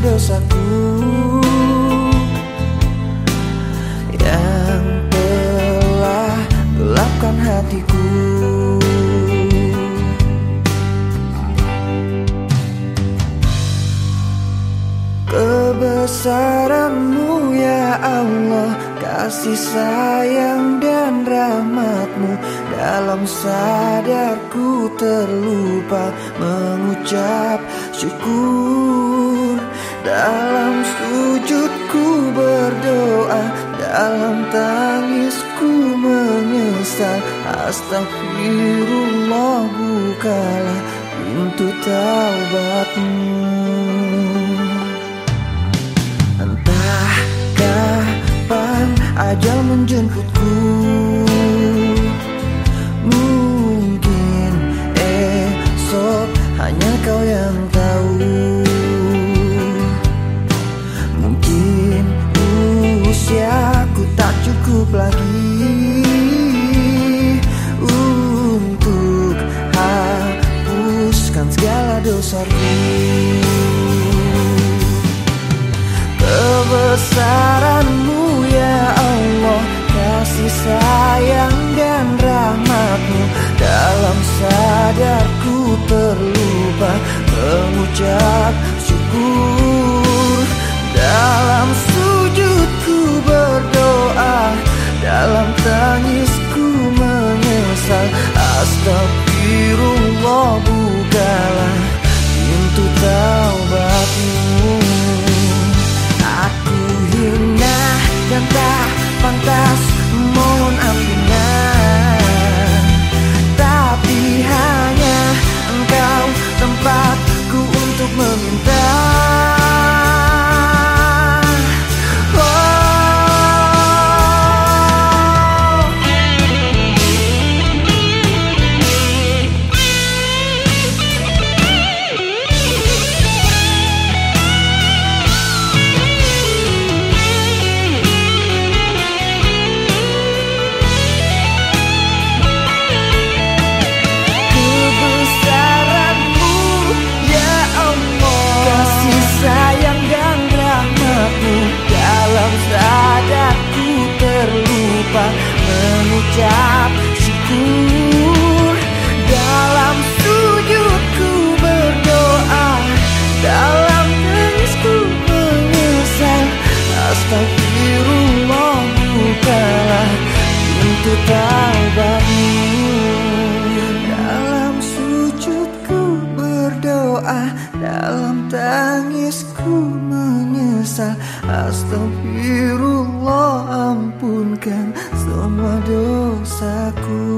dosaku Yang telah gelapkan hatiku. Kebesaranmu ya Allah Kasih sayang dan rahmatmu. Dalam sadarku terlupa Mengucap syukur Dalam sujudku berdoa Dalam tangisku menyesal. Astagfirullah bukalah pintu taubatmu. Ajal menjemputku? Mungkin esok hanya kau yang tahu cukup lagi Untuk hapuskan segala dosaku Kebesaranmu ya kasih sayang dan rahmatmu. Dalam sadarku terlupa mengucap syukur astagfirullah bukalah pintu taubatmu dalam sujudku berdoa. Dalam tangisku menyesal. Astagfirullah ampunkan semua dosaku.